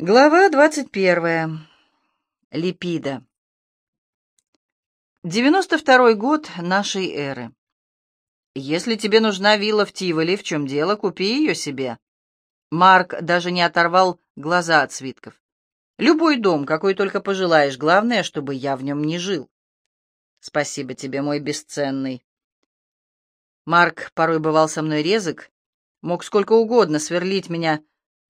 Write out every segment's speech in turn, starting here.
Глава двадцать первая. Липида. Девяносто второй год нашей эры. Если тебе нужна вилла в Тиволи, в чем дело, купи ее себе. Марк даже не оторвал глаза от свитков. Любой дом, какой только пожелаешь, главное, чтобы я в нем не жил. Спасибо тебе, мой бесценный. Марк порой бывал со мной резок, мог сколько угодно сверлить меня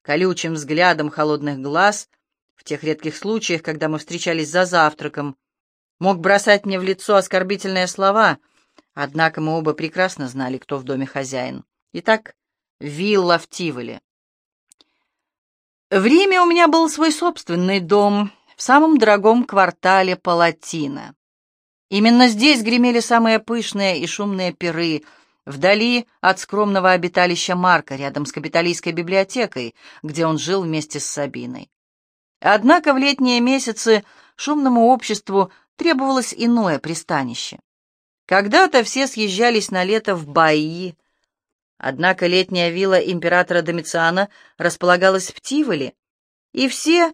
колючим взглядом холодных глаз, в тех редких случаях, когда мы встречались за завтраком, мог бросать мне в лицо оскорбительные слова, однако мы оба прекрасно знали, кто в доме хозяин. Итак, вилла в Тиволе. В Риме у меня был свой собственный дом в самом дорогом квартале Палатина. Именно здесь гремели самые пышные и шумные пиры — вдали от скромного обиталища Марка, рядом с капиталистской библиотекой, где он жил вместе с Сабиной. Однако в летние месяцы шумному обществу требовалось иное пристанище. Когда-то все съезжались на лето в Баи, однако летняя вилла императора Домициана располагалась в Тиволе, и все,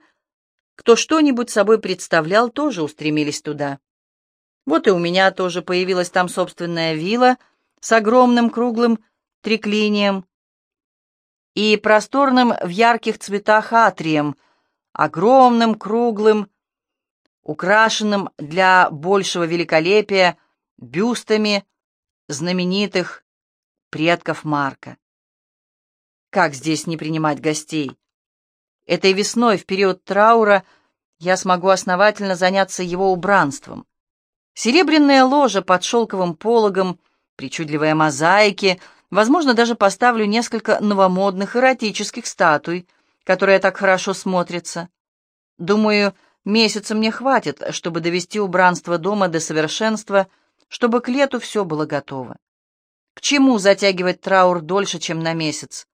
кто что-нибудь собой представлял, тоже устремились туда. Вот и у меня тоже появилась там собственная вилла — с огромным круглым триклинием и просторным в ярких цветах атрием, огромным круглым, украшенным для большего великолепия бюстами знаменитых предков Марка. Как здесь не принимать гостей? Этой весной, в период траура, я смогу основательно заняться его убранством. Серебряное ложе под шелковым пологом — причудливые мозаики, возможно, даже поставлю несколько новомодных эротических статуй, которые так хорошо смотрятся. Думаю, месяца мне хватит, чтобы довести убранство дома до совершенства, чтобы к лету все было готово. К чему затягивать траур дольше, чем на месяц?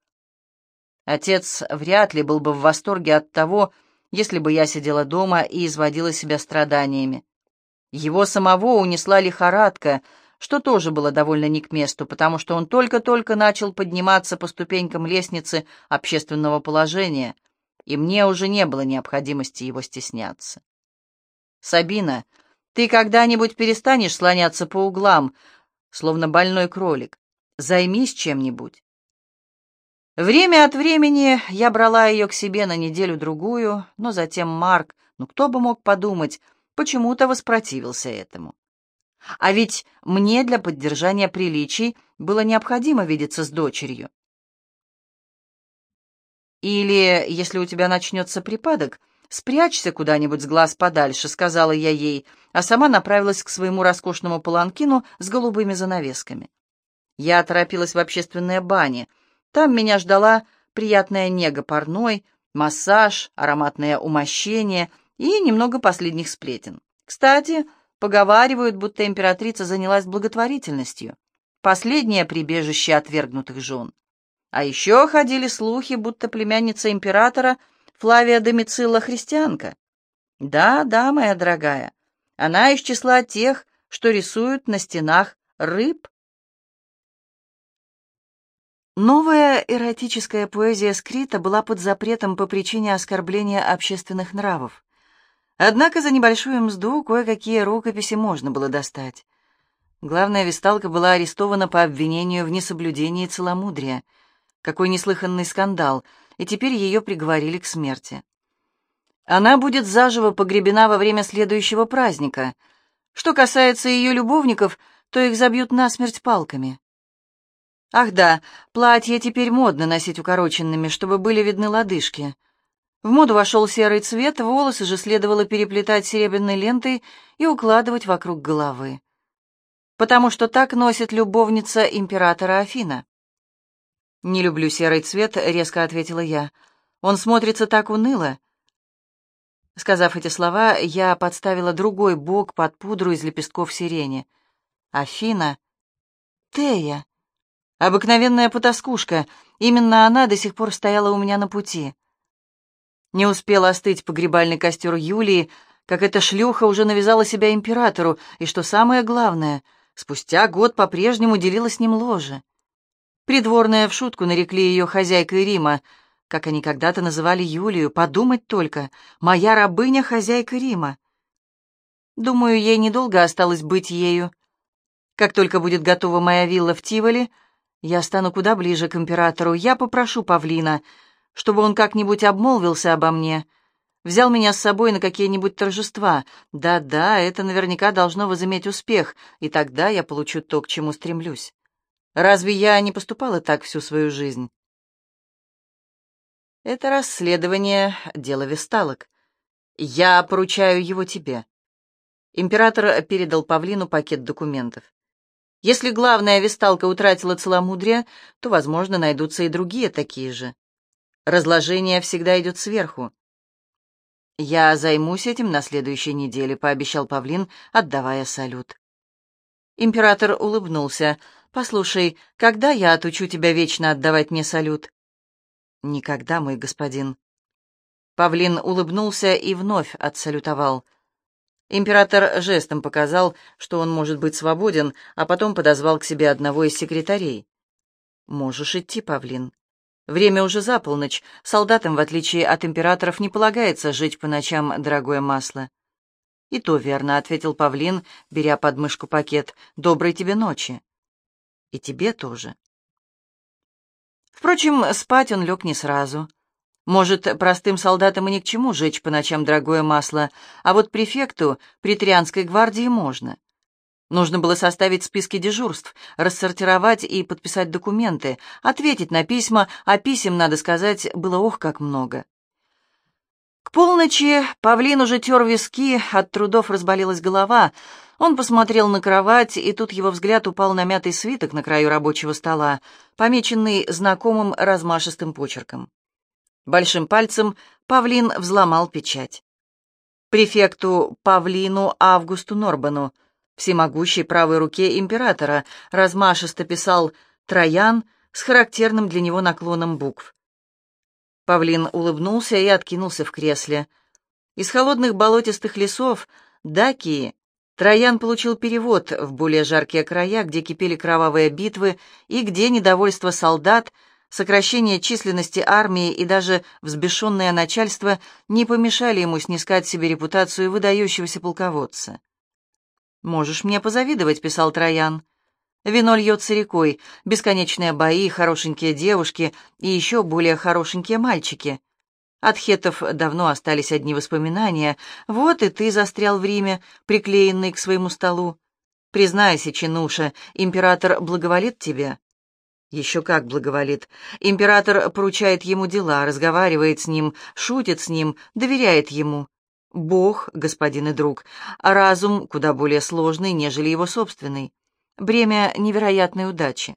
Отец вряд ли был бы в восторге от того, если бы я сидела дома и изводила себя страданиями. Его самого унесла лихорадка — что тоже было довольно не к месту, потому что он только-только начал подниматься по ступенькам лестницы общественного положения, и мне уже не было необходимости его стесняться. «Сабина, ты когда-нибудь перестанешь слоняться по углам, словно больной кролик? Займись чем-нибудь». Время от времени я брала ее к себе на неделю-другую, но затем Марк, ну кто бы мог подумать, почему-то воспротивился этому. А ведь мне для поддержания приличий было необходимо видеться с дочерью. «Или, если у тебя начнется припадок, спрячься куда-нибудь с глаз подальше», — сказала я ей, а сама направилась к своему роскошному паланкину с голубыми занавесками. Я торопилась в общественные бани. Там меня ждала приятная нега парной, массаж, ароматное умощение и немного последних сплетен. Кстати, Поговаривают, будто императрица занялась благотворительностью. Последнее прибежище отвергнутых жен. А еще ходили слухи, будто племянница императора Флавия Домицилла христианка. Да, да, моя дорогая, она из числа тех, что рисуют на стенах рыб. Новая эротическая поэзия Скрита была под запретом по причине оскорбления общественных нравов. Однако за небольшую мзду кое-какие рукописи можно было достать. Главная висталка была арестована по обвинению в несоблюдении целомудрия. Какой неслыханный скандал, и теперь ее приговорили к смерти. Она будет заживо погребена во время следующего праздника. Что касается ее любовников, то их забьют насмерть палками. Ах да, платья теперь модно носить укороченными, чтобы были видны лодыжки. В моду вошел серый цвет, волосы же следовало переплетать серебряной лентой и укладывать вокруг головы. Потому что так носит любовница императора Афина. «Не люблю серый цвет», — резко ответила я. «Он смотрится так уныло». Сказав эти слова, я подставила другой бок под пудру из лепестков сирени. Афина. Тея. Обыкновенная потаскушка. Именно она до сих пор стояла у меня на пути. Не успел остыть погребальный костер Юлии, как эта шлюха уже навязала себя императору, и, что самое главное, спустя год по-прежнему делила с ним ложе. Придворные в шутку нарекли ее хозяйкой Рима, как они когда-то называли Юлию, подумать только, моя рабыня — хозяйка Рима. Думаю, ей недолго осталось быть ею. Как только будет готова моя вилла в Тиволе, я стану куда ближе к императору. Я попрошу Павлина, чтобы он как-нибудь обмолвился обо мне, взял меня с собой на какие-нибудь торжества. Да-да, это наверняка должно возыметь успех, и тогда я получу то, к чему стремлюсь. Разве я не поступала так всю свою жизнь? Это расследование — дело весталок. Я поручаю его тебе. Император передал Павлину пакет документов. Если главная весталка утратила целомудрие, то, возможно, найдутся и другие такие же. Разложение всегда идет сверху. «Я займусь этим на следующей неделе», — пообещал Павлин, отдавая салют. Император улыбнулся. «Послушай, когда я отучу тебя вечно отдавать мне салют?» «Никогда, мой господин». Павлин улыбнулся и вновь отсалютовал. Император жестом показал, что он может быть свободен, а потом подозвал к себе одного из секретарей. «Можешь идти, Павлин. Время уже за полночь. Солдатам, в отличие от императоров, не полагается жить по ночам дорогое масло». «И то верно», — ответил Павлин, беря под мышку пакет. «Доброй тебе ночи». «И тебе тоже». Впрочем, спать он лег не сразу. Может, простым солдатам и ни к чему жечь по ночам дорогое масло, а вот префекту претарианской гвардии можно. Нужно было составить списки дежурств, рассортировать и подписать документы, ответить на письма, а писем, надо сказать, было ох как много. К полночи павлин уже тер виски, от трудов разболелась голова — он посмотрел на кровать, и тут его взгляд упал на мятый свиток на краю рабочего стола, помеченный знакомым размашистым почерком. Большим пальцем павлин взломал печать. Префекту Павлину Августу Норбану, всемогущей правой руке императора, размашисто писал Троян с характерным для него наклоном букв. Павлин улыбнулся и откинулся в кресле. Из холодных болотистых лесов Дакии Троян получил перевод в более жаркие края, где кипели кровавые битвы и где недовольство солдат, сокращение численности армии и даже взбешенное начальство не помешали ему снискать себе репутацию выдающегося полководца. «Можешь мне позавидовать», — писал Троян. «Вино льется рекой, бесконечные бои, хорошенькие девушки и еще более хорошенькие мальчики». От хетов давно остались одни воспоминания. Вот и ты застрял в Риме, приклеенный к своему столу. Признайся, Чинуша, император благоволит тебе? Еще как благоволит. Император поручает ему дела, разговаривает с ним, шутит с ним, доверяет ему. Бог, господин и друг, а разум куда более сложный, нежели его собственный. Бремя невероятной удачи.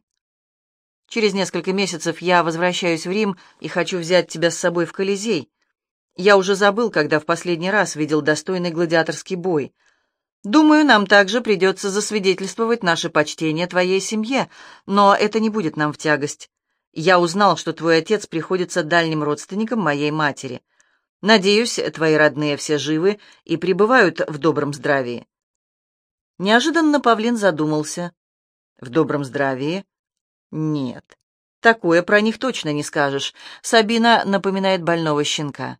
Через несколько месяцев я возвращаюсь в Рим и хочу взять тебя с собой в Колизей. Я уже забыл, когда в последний раз видел достойный гладиаторский бой. Думаю, нам также придется засвидетельствовать наше почтение твоей семье, но это не будет нам в тягость. Я узнал, что твой отец приходится дальним родственником моей матери. Надеюсь, твои родные все живы и пребывают в добром здравии. Неожиданно Павлин задумался. В добром здравии? Нет, такое про них точно не скажешь. Сабина напоминает больного щенка.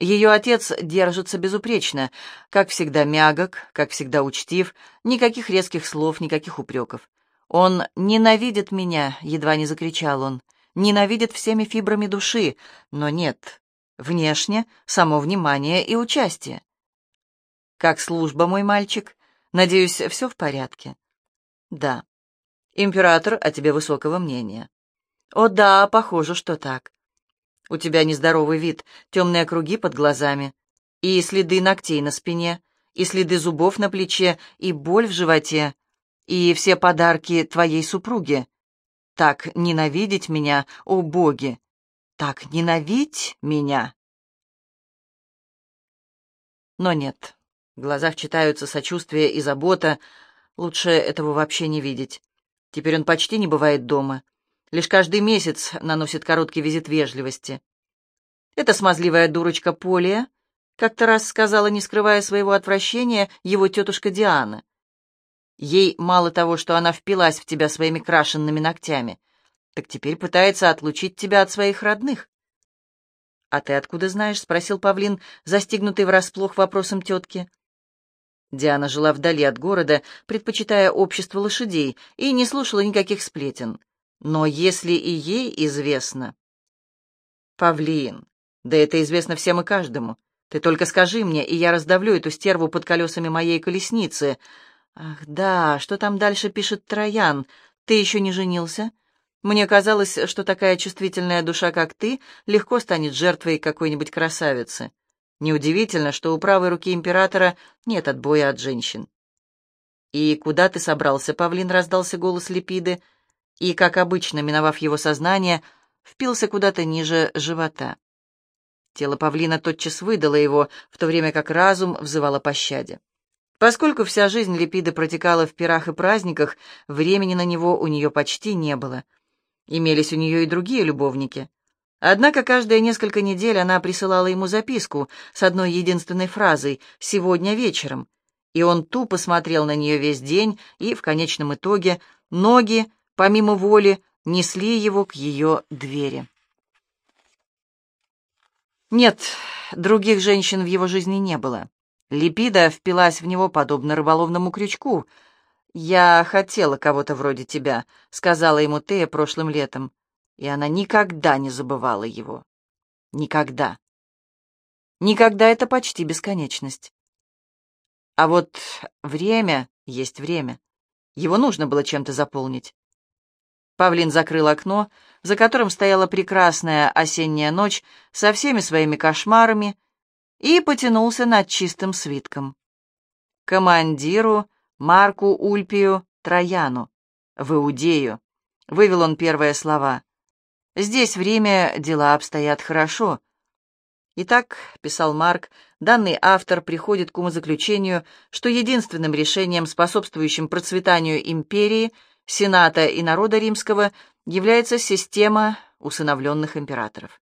Ее отец держится безупречно, как всегда мягок, как всегда учтив, никаких резких слов, никаких упреков. «Он ненавидит меня», — едва не закричал он, — «ненавидит всеми фибрами души, но нет, внешне само внимание и участие». «Как служба, мой мальчик? Надеюсь, все в порядке?» «Да». Император о тебе высокого мнения. О да, похоже, что так. У тебя нездоровый вид, темные круги под глазами, и следы ногтей на спине, и следы зубов на плече, и боль в животе, и все подарки твоей супруге. Так ненавидеть меня, о боги! Так ненавидеть меня! Но нет, в глазах читаются сочувствие и забота, лучше этого вообще не видеть. Теперь он почти не бывает дома. Лишь каждый месяц наносит короткий визит вежливости. Эта смазливая дурочка Полия как-то раз сказала, не скрывая своего отвращения, его тетушка Диана. Ей мало того, что она впилась в тебя своими крашенными ногтями, так теперь пытается отлучить тебя от своих родных. «А ты откуда знаешь?» — спросил павлин, застигнутый врасплох вопросом тетки. Диана жила вдали от города, предпочитая общество лошадей, и не слушала никаких сплетен. Но если и ей известно... Павлин, да это известно всем и каждому. Ты только скажи мне, и я раздавлю эту стерву под колесами моей колесницы. Ах, да, что там дальше пишет Троян? Ты еще не женился? Мне казалось, что такая чувствительная душа, как ты, легко станет жертвой какой-нибудь красавицы. Неудивительно, что у правой руки императора нет отбоя от женщин. «И куда ты собрался?» — павлин раздался голос Липиды, и, как обычно, миновав его сознание, впился куда-то ниже живота. Тело павлина тотчас выдало его, в то время как разум взывал о пощаде. Поскольку вся жизнь Липиды протекала в пирах и праздниках, времени на него у нее почти не было — Имелись у нее и другие любовники. Однако каждые несколько недель она присылала ему записку с одной единственной фразой «сегодня вечером», и он тупо смотрел на нее весь день, и в конечном итоге ноги, помимо воли, несли его к ее двери. Нет, других женщин в его жизни не было. Липида впилась в него подобно рыболовному крючку — «Я хотела кого-то вроде тебя», — сказала ему Тея прошлым летом, и она никогда не забывала его. Никогда. Никогда — это почти бесконечность. А вот время есть время. Его нужно было чем-то заполнить. Павлин закрыл окно, за которым стояла прекрасная осенняя ночь со всеми своими кошмарами, и потянулся над чистым свитком. Командиру Марку Ульпию Трояну, в Иудею. Вывел он первые слова. Здесь в Риме дела обстоят хорошо. Итак, писал Марк, данный автор приходит к умозаключению, что единственным решением, способствующим процветанию империи, Сената и народа римского, является система усыновленных императоров.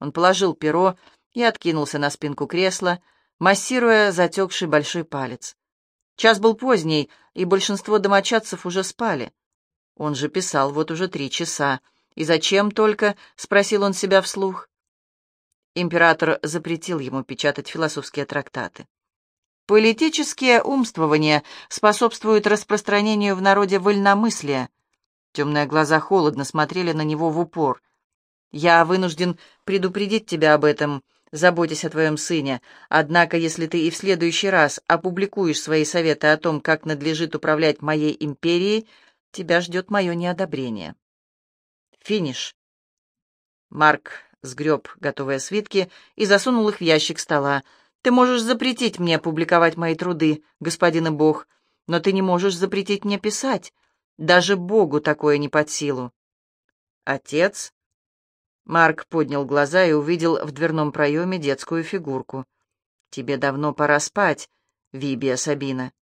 Он положил перо и откинулся на спинку кресла, массируя затекший большой палец. Час был поздний, и большинство домочадцев уже спали. Он же писал вот уже три часа. И зачем только, спросил он себя вслух. Император запретил ему печатать философские трактаты. Политические умствования способствуют распространению в народе вольномыслия. Темные глаза холодно смотрели на него в упор. «Я вынужден предупредить тебя об этом заботясь о твоем сыне. Однако, если ты и в следующий раз опубликуешь свои советы о том, как надлежит управлять моей империей, тебя ждет мое неодобрение. Финиш. Марк сгреб готовые свитки и засунул их в ящик стола. Ты можешь запретить мне публиковать мои труды, господин и бог, но ты не можешь запретить мне писать. Даже богу такое не под силу. Отец Марк поднял глаза и увидел в дверном проеме детскую фигурку. «Тебе давно пора спать, Вибия Сабина».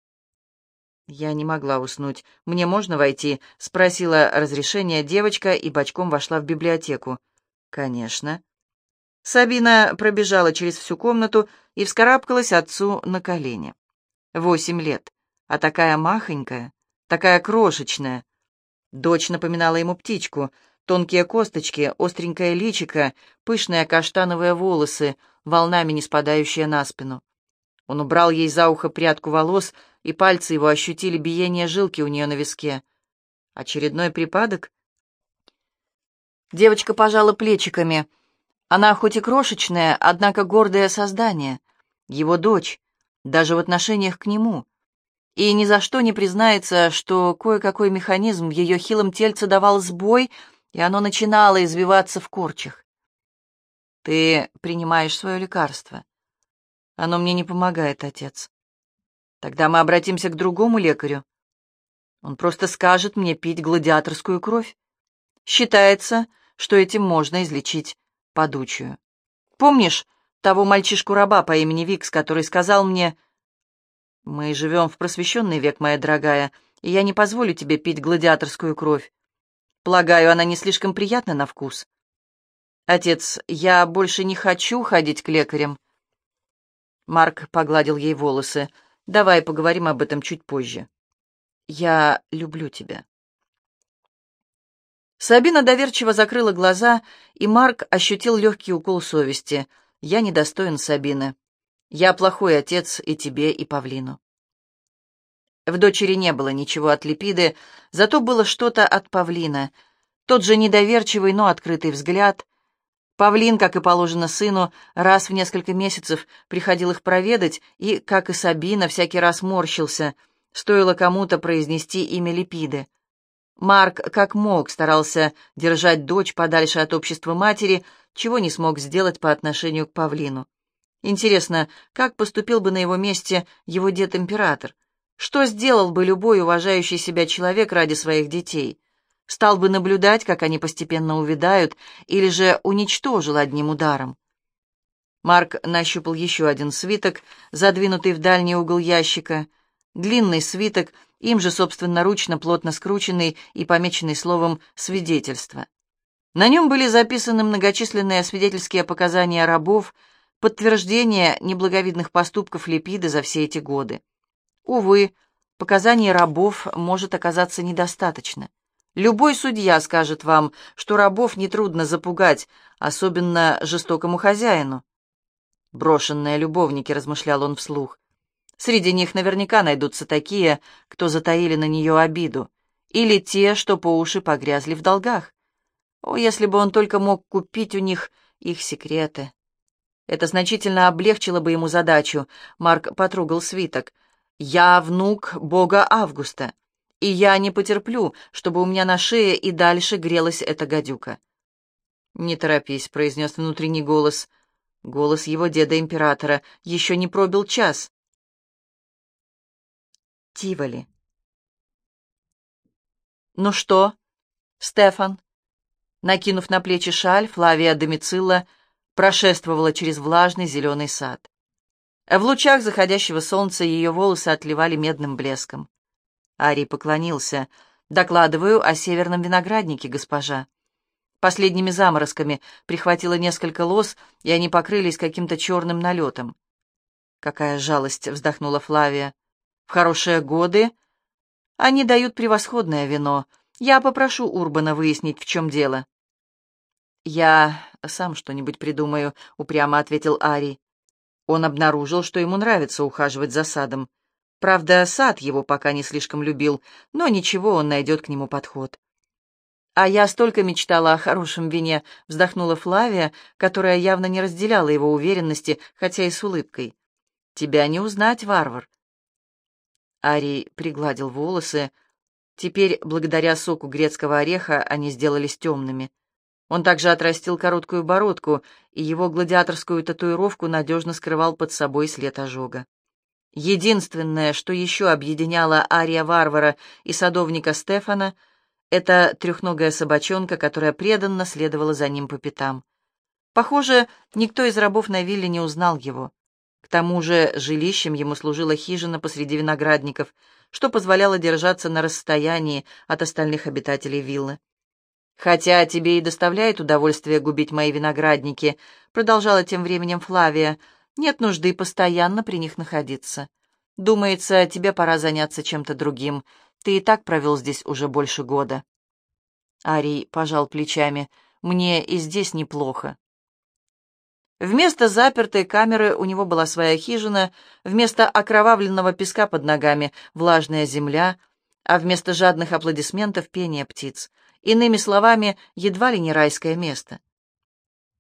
Я не могла уснуть. «Мне можно войти?» — спросила разрешение девочка и бочком вошла в библиотеку. «Конечно». Сабина пробежала через всю комнату и вскарабкалась отцу на колени. Восемь лет, а такая махонькая, такая крошечная. Дочь напоминала ему птичку — Тонкие косточки, остренькое личико, пышные каштановые волосы, волнами не спадающие на спину. Он убрал ей за ухо прядку волос, и пальцы его ощутили биение жилки у нее на виске. Очередной припадок? Девочка пожала плечиками. Она хоть и крошечная, однако гордое создание. Его дочь, даже в отношениях к нему. И ни за что не признается, что кое-какой механизм в ее хилом тельце давал сбой — и оно начинало извиваться в корчах. Ты принимаешь свое лекарство. Оно мне не помогает, отец. Тогда мы обратимся к другому лекарю. Он просто скажет мне пить гладиаторскую кровь. Считается, что этим можно излечить подучую. Помнишь того мальчишку-раба по имени Викс, который сказал мне, «Мы живем в просвещенный век, моя дорогая, и я не позволю тебе пить гладиаторскую кровь. Полагаю, она не слишком приятна на вкус. Отец, я больше не хочу ходить к лекарям. Марк погладил ей волосы. Давай поговорим об этом чуть позже. Я люблю тебя. Сабина доверчиво закрыла глаза, и Марк ощутил легкий укол совести. «Я недостоин Сабины. Я плохой отец и тебе, и Павлину». В дочери не было ничего от Липиды, зато было что-то от Павлина. Тот же недоверчивый, но открытый взгляд. Павлин, как и положено сыну, раз в несколько месяцев приходил их проведать и, как и Сабина, всякий раз морщился, стоило кому-то произнести имя Липиды. Марк, как мог, старался держать дочь подальше от общества матери, чего не смог сделать по отношению к Павлину. Интересно, как поступил бы на его месте его дед-император? Что сделал бы любой уважающий себя человек ради своих детей? Стал бы наблюдать, как они постепенно увядают, или же уничтожил одним ударом? Марк нащупал еще один свиток, задвинутый в дальний угол ящика. Длинный свиток, им же собственноручно плотно скрученный и помеченный словом «свидетельство». На нем были записаны многочисленные свидетельские показания рабов, подтверждение неблаговидных поступков Липиды за все эти годы. Увы, показаний рабов может оказаться недостаточно. Любой судья скажет вам, что рабов нетрудно запугать, особенно жестокому хозяину. «Брошенные любовники», — размышлял он вслух. «Среди них наверняка найдутся такие, кто затаили на нее обиду, или те, что по уши погрязли в долгах. О, если бы он только мог купить у них их секреты!» Это значительно облегчило бы ему задачу. Марк потрогал свиток. Я внук бога Августа, и я не потерплю, чтобы у меня на шее и дальше грелась эта гадюка. «Не торопись», — произнес внутренний голос. Голос его деда-императора еще не пробил час. Тиволи. «Ну что, Стефан?» Накинув на плечи шаль, Флавия Домицилла прошествовала через влажный зеленый сад. В лучах заходящего солнца ее волосы отливали медным блеском. Арий поклонился. «Докладываю о северном винограднике, госпожа». Последними заморозками прихватило несколько лос, и они покрылись каким-то черным налетом. «Какая жалость!» — вздохнула Флавия. «В хорошие годы они дают превосходное вино. Я попрошу Урбана выяснить, в чем дело». «Я сам что-нибудь придумаю», — упрямо ответил Ари. Он обнаружил, что ему нравится ухаживать за садом. Правда, сад его пока не слишком любил, но ничего, он найдет к нему подход. «А я столько мечтала о хорошем вине», — вздохнула Флавия, которая явно не разделяла его уверенности, хотя и с улыбкой. «Тебя не узнать, варвар». Арий пригладил волосы. Теперь, благодаря соку грецкого ореха, они сделались темными. Он также отрастил короткую бородку, и его гладиаторскую татуировку надежно скрывал под собой след ожога. Единственное, что еще объединяло Ария Варвара и садовника Стефана, это трехногая собачонка, которая преданно следовала за ним по пятам. Похоже, никто из рабов на вилле не узнал его. К тому же жилищем ему служила хижина посреди виноградников, что позволяло держаться на расстоянии от остальных обитателей виллы. «Хотя тебе и доставляет удовольствие губить мои виноградники», продолжала тем временем Флавия, «нет нужды постоянно при них находиться. Думается, тебе пора заняться чем-то другим. Ты и так провел здесь уже больше года». Арий пожал плечами. «Мне и здесь неплохо». Вместо запертой камеры у него была своя хижина, вместо окровавленного песка под ногами — влажная земля, а вместо жадных аплодисментов — пение птиц. Иными словами, едва ли не райское место.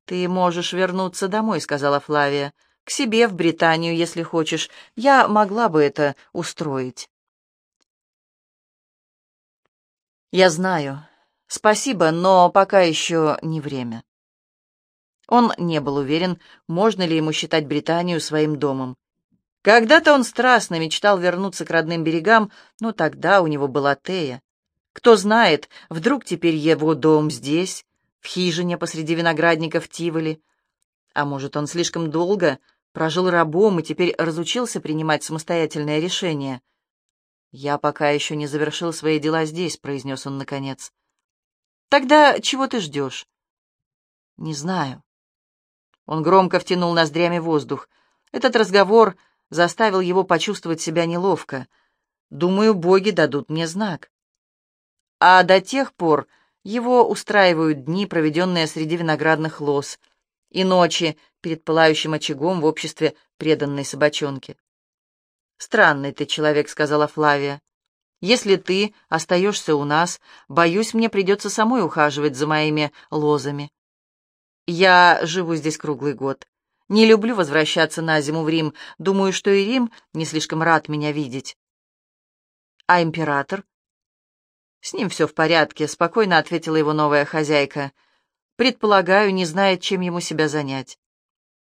«Ты можешь вернуться домой», — сказала Флавия. «К себе, в Британию, если хочешь. Я могла бы это устроить». «Я знаю. Спасибо, но пока еще не время». Он не был уверен, можно ли ему считать Британию своим домом. Когда-то он страстно мечтал вернуться к родным берегам, но тогда у него была Тея. Кто знает, вдруг теперь его дом здесь, в хижине посреди виноградников Тиволи. А может, он слишком долго прожил рабом и теперь разучился принимать самостоятельные решения. «Я пока еще не завершил свои дела здесь», — произнес он наконец. «Тогда чего ты ждешь?» «Не знаю». Он громко втянул ноздрями воздух. Этот разговор заставил его почувствовать себя неловко. «Думаю, боги дадут мне знак». А до тех пор Его устраивают дни, проведенные среди виноградных лоз, и ночи перед пылающим очагом в обществе преданной собачонки. «Странный ты человек», — сказала Флавия. «Если ты остаешься у нас, боюсь, мне придется самой ухаживать за моими лозами. Я живу здесь круглый год. Не люблю возвращаться на зиму в Рим. Думаю, что и Рим не слишком рад меня видеть. А император? С ним все в порядке, спокойно ответила его новая хозяйка. Предполагаю, не знает, чем ему себя занять.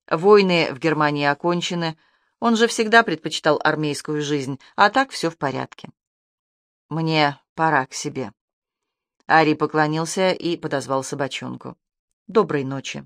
Войны в Германии окончены, он же всегда предпочитал армейскую жизнь, а так все в порядке. Мне пора к себе. Ари поклонился и подозвал собачонку. Доброй ночи.